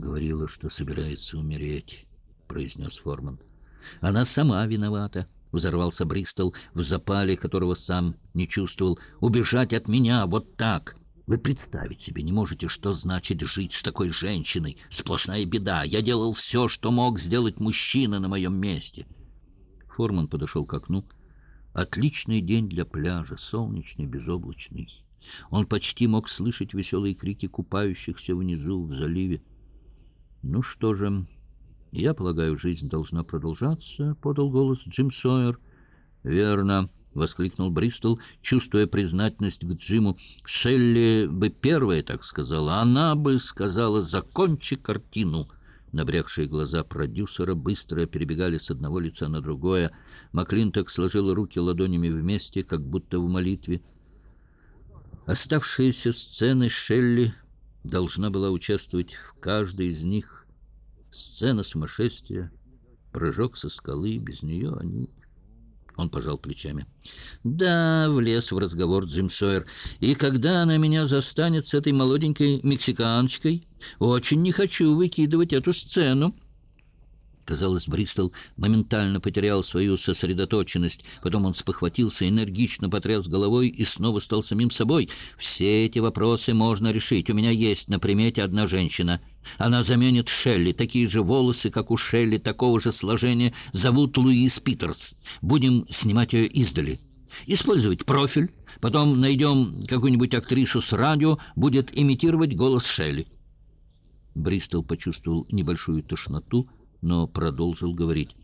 говорила, что собирается умереть, произнес Форман. Она сама виновата, взорвался Бристол, в запале которого сам не чувствовал. Убежать от меня вот так. Вы представить себе не можете, что значит жить с такой женщиной. Сплошная беда. Я делал все, что мог сделать мужчина на моем месте. Форман подошел к окну. Отличный день для пляжа, солнечный, безоблачный. Он почти мог слышать веселые крики купающихся внизу в заливе. «Ну что же, я полагаю, жизнь должна продолжаться», — подал голос Джим Сойер. «Верно», — воскликнул Бристол, чувствуя признательность к Джиму. «Шелли бы первая так сказала. Она бы сказала, закончи картину». Набрякшие глаза продюсера быстро перебегали с одного лица на другое. Маклинток сложил руки ладонями вместе, как будто в молитве. Оставшиеся сцены Шелли должна была участвовать в каждой из них. Сцена сумасшествия, прыжок со скалы, без нее они... Он пожал плечами. «Да, влез в разговор Джим Сойер. И когда она меня застанет с этой молоденькой мексиканочкой, очень не хочу выкидывать эту сцену». Казалось, Бристол моментально потерял свою сосредоточенность. Потом он спохватился, энергично потряс головой и снова стал самим собой. «Все эти вопросы можно решить. У меня есть на примете одна женщина. Она заменит Шелли. Такие же волосы, как у Шелли, такого же сложения. Зовут Луис Питерс. Будем снимать ее издали». Использовать профиль, потом найдем какую-нибудь актрису с радио, будет имитировать голос Шелли. Бристол почувствовал небольшую тошноту, но продолжил говорить.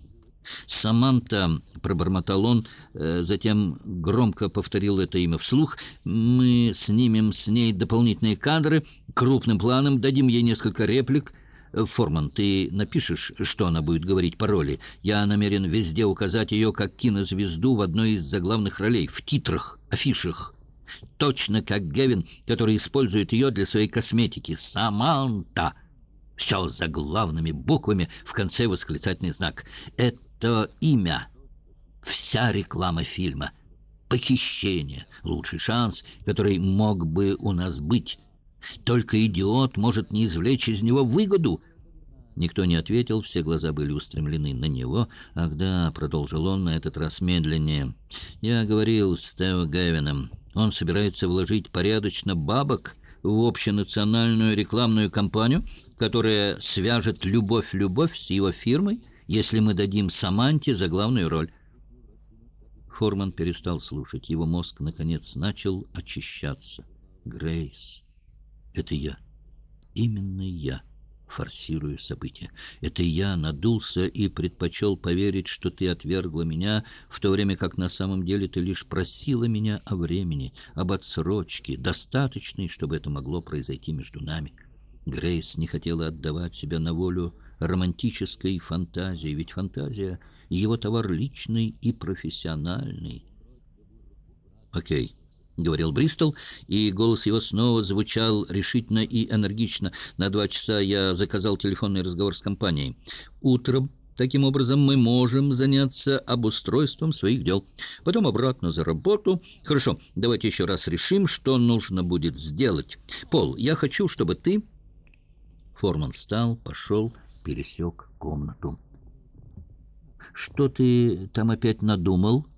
«Саманта», — пробормотал он, э, затем громко повторил это имя вслух, «мы снимем с ней дополнительные кадры, крупным планом дадим ей несколько реплик». «Форман, ты напишешь, что она будет говорить по роли? Я намерен везде указать ее как кинозвезду в одной из заглавных ролей, в титрах, афишах. Точно как Гевин, который использует ее для своей косметики. Саманта!» Все за главными буквами, в конце восклицательный знак. Это имя. Вся реклама фильма. Похищение. Лучший шанс, который мог бы у нас быть. Только идиот может не извлечь из него выгоду. Никто не ответил, все глаза были устремлены на него. «Ах да», — продолжил он на этот раз медленнее, — «я говорил с Тео Гевином. Он собирается вложить порядочно бабок в общенациональную рекламную кампанию, которая свяжет любовь-любовь с его фирмой, если мы дадим Саманте за главную роль. Форман перестал слушать. Его мозг, наконец, начал очищаться. «Грейс, это я. Именно я» форсирую события. Это я надулся и предпочел поверить, что ты отвергла меня, в то время как на самом деле ты лишь просила меня о времени, об отсрочке, достаточной, чтобы это могло произойти между нами. Грейс не хотела отдавать себя на волю романтической фантазии, ведь фантазия — его товар личный и профессиональный. Окей. — говорил Бристол, и голос его снова звучал решительно и энергично. «На два часа я заказал телефонный разговор с компанией. Утром, таким образом, мы можем заняться обустройством своих дел. Потом обратно за работу. Хорошо, давайте еще раз решим, что нужно будет сделать. Пол, я хочу, чтобы ты...» Форман встал, пошел, пересек комнату. «Что ты там опять надумал?» —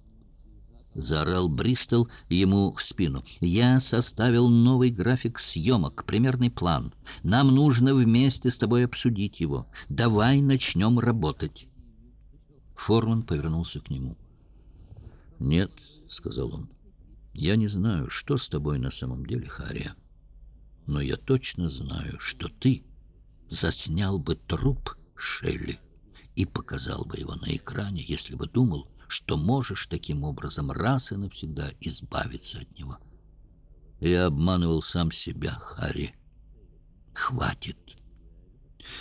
заорал Бристол ему в спину. «Я составил новый график съемок, примерный план. Нам нужно вместе с тобой обсудить его. Давай начнем работать». Форман повернулся к нему. «Нет», — сказал он, — «я не знаю, что с тобой на самом деле, Харя, но я точно знаю, что ты заснял бы труп Шелли и показал бы его на экране, если бы думал, что можешь таким образом раз и навсегда избавиться от него. Я обманывал сам себя, Харри. Хватит.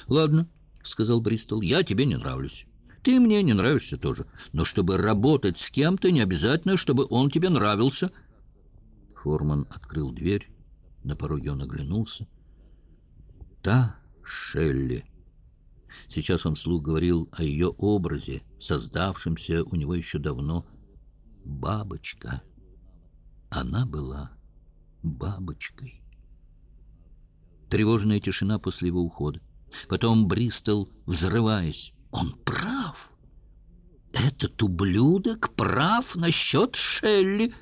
Ладно, сказал Бристол, я тебе не нравлюсь. Ты мне не нравишься тоже. Но чтобы работать с кем-то, не обязательно, чтобы он тебе нравился. Форман открыл дверь. На пороге он оглянулся. Та Шелли Сейчас он вслух говорил о ее образе, создавшемся у него еще давно. Бабочка. Она была бабочкой. Тревожная тишина после его ухода. Потом Бристол, взрываясь. «Он прав! Этот ублюдок прав насчет Шелли!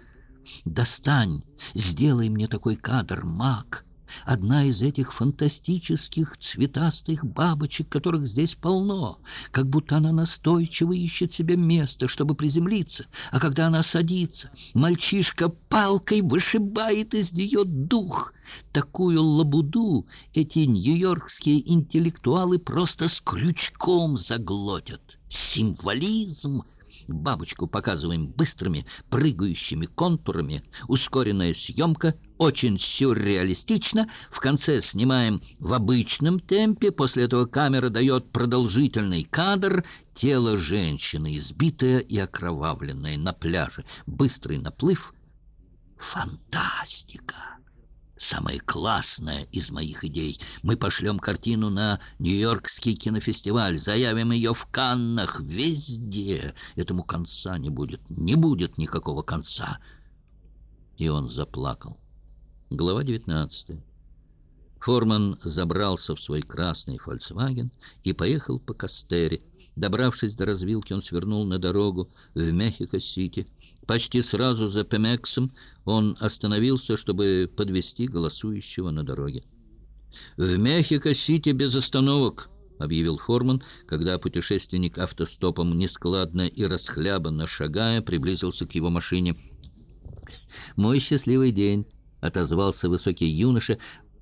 Достань, сделай мне такой кадр, маг!» Одна из этих фантастических цветастых бабочек, которых здесь полно, как будто она настойчиво ищет себе место, чтобы приземлиться, а когда она садится, мальчишка палкой вышибает из нее дух. Такую лабуду эти нью-йоркские интеллектуалы просто с крючком заглотят. Символизм — Бабочку показываем быстрыми, прыгающими контурами. Ускоренная съемка, очень сюрреалистично. В конце снимаем в обычном темпе. После этого камера дает продолжительный кадр. Тело женщины, избитое и окровавленное на пляже. Быстрый наплыв. Фантастика! Самое классное из моих идей. Мы пошлем картину на Нью-Йоркский кинофестиваль, заявим ее в Каннах, везде. Этому конца не будет, не будет никакого конца. И он заплакал. Глава девятнадцатая. Форман забрался в свой красный «Фольксваген» и поехал по Кастере. Добравшись до развилки, он свернул на дорогу в Мехико-Сити. Почти сразу за Пемексом он остановился, чтобы подвести голосующего на дороге. «В Мехико-Сити без остановок», — объявил Форман, когда путешественник автостопом нескладно и расхлябанно шагая приблизился к его машине. «Мой счастливый день», — отозвался высокий юноша,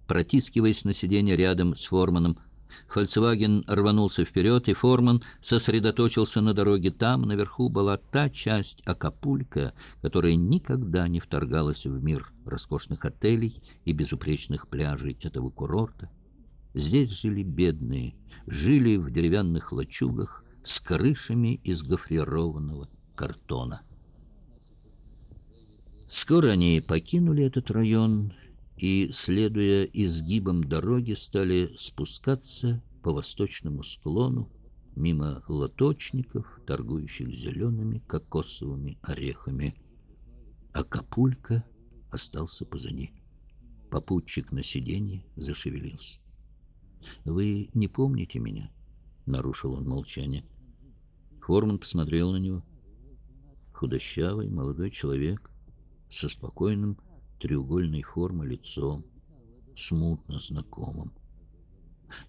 протискиваясь на сиденье рядом с Форманом. Фольксваген рванулся вперед, и Форман сосредоточился на дороге. Там, наверху, была та часть Акапулька, которая никогда не вторгалась в мир роскошных отелей и безупречных пляжей этого курорта. Здесь жили бедные, жили в деревянных лачугах с крышами из гофрированного картона. Скоро они покинули этот район и, следуя изгибам дороги, стали спускаться по восточному склону мимо лоточников, торгующих зелеными кокосовыми орехами. А Капулька остался позади. Попутчик на сиденье зашевелился. «Вы не помните меня?» — нарушил он молчание. Форман посмотрел на него. Худощавый молодой человек со спокойным треугольной формы лицом, смутно знакомым.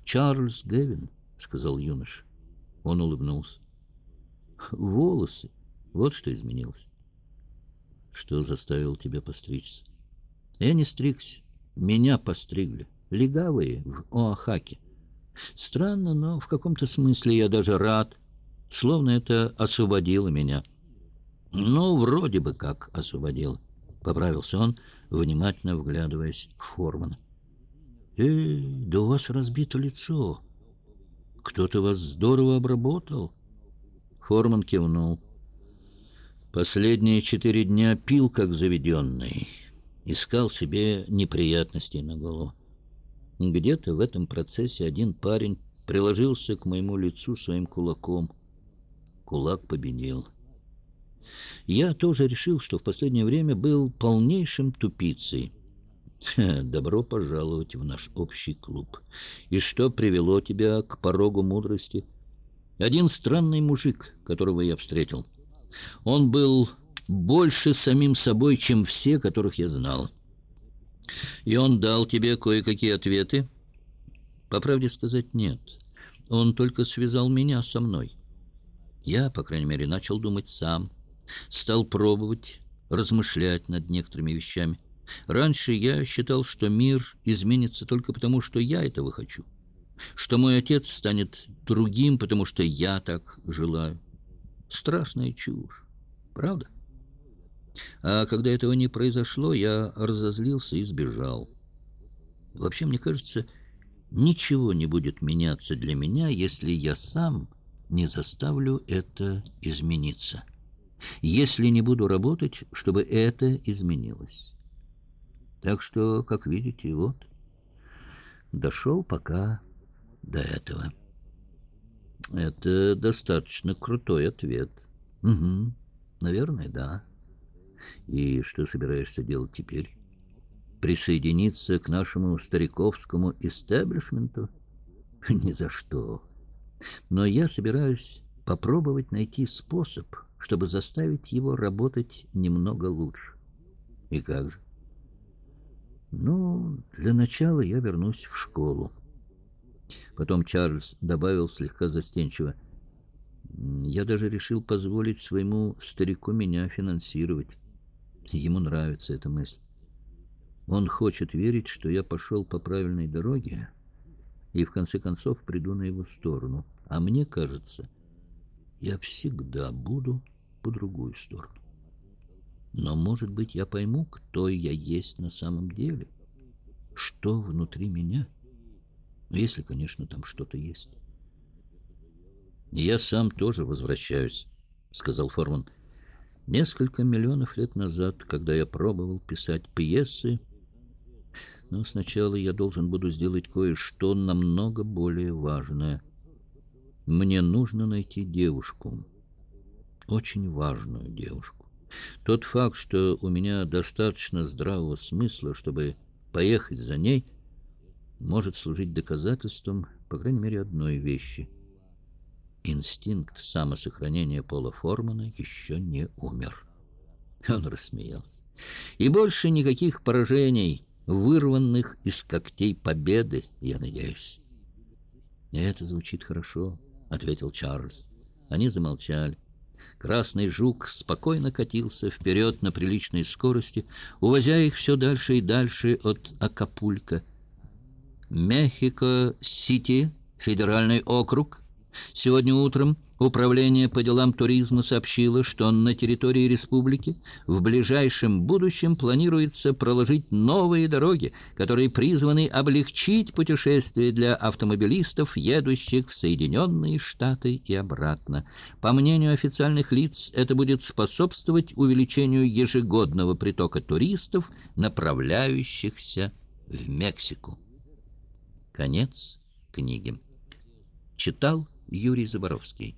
«Чарльз Гевин», — сказал юноша. Он улыбнулся. «Волосы. Вот что изменилось». «Что заставил тебя постричься?» «Я не стригся. Меня постригли. Легавые в Оахаке. Странно, но в каком-то смысле я даже рад. Словно это освободило меня». «Ну, вроде бы как освободило», — поправился он, — внимательно вглядываясь в Формана. «Эй, да у вас разбито лицо. Кто-то вас здорово обработал?» Форман кивнул. «Последние четыре дня пил, как заведенный. Искал себе неприятностей на голову. Где-то в этом процессе один парень приложился к моему лицу своим кулаком. Кулак победил». Я тоже решил, что в последнее время был полнейшим тупицей. Добро пожаловать в наш общий клуб. И что привело тебя к порогу мудрости? Один странный мужик, которого я встретил. Он был больше самим собой, чем все, которых я знал. И он дал тебе кое-какие ответы? По правде сказать, нет. Он только связал меня со мной. Я, по крайней мере, начал думать сам стал пробовать, размышлять над некоторыми вещами. Раньше я считал, что мир изменится только потому, что я этого хочу, что мой отец станет другим, потому что я так желаю. Страшная чушь, правда? А когда этого не произошло, я разозлился и сбежал. Вообще, мне кажется, ничего не будет меняться для меня, если я сам не заставлю это измениться» если не буду работать, чтобы это изменилось. Так что, как видите, вот, дошел пока до этого. Это достаточно крутой ответ. Угу, наверное, да. И что собираешься делать теперь? Присоединиться к нашему стариковскому истеблишменту? Ни за что. Но я собираюсь попробовать найти способ, чтобы заставить его работать немного лучше. И как же? Ну, для начала я вернусь в школу. Потом Чарльз добавил слегка застенчиво. Я даже решил позволить своему старику меня финансировать. Ему нравится эта мысль. Он хочет верить, что я пошел по правильной дороге и в конце концов приду на его сторону. А мне кажется, я всегда буду по другую сторону. Но, может быть, я пойму, кто я есть на самом деле, что внутри меня, ну, если, конечно, там что-то есть. «Я сам тоже возвращаюсь», — сказал Форман. «Несколько миллионов лет назад, когда я пробовал писать пьесы, но сначала я должен буду сделать кое-что намного более важное. Мне нужно найти девушку, очень важную девушку. Тот факт, что у меня достаточно здравого смысла, чтобы поехать за ней, может служить доказательством, по крайней мере, одной вещи — Инстинкт самосохранения Пола Формана еще не умер. Он рассмеялся. И больше никаких поражений, вырванных из когтей победы, я надеюсь. «Это звучит хорошо», — ответил Чарльз. Они замолчали. Красный жук спокойно катился вперед на приличной скорости, увозя их все дальше и дальше от Акапулька. «Мехико-Сити, федеральный округ», Сегодня утром Управление по делам туризма сообщило, что на территории республики в ближайшем будущем планируется проложить новые дороги, которые призваны облегчить путешествия для автомобилистов, едущих в Соединенные Штаты и обратно. По мнению официальных лиц, это будет способствовать увеличению ежегодного притока туристов, направляющихся в Мексику. Конец книги. Читал Юрий Заборовский.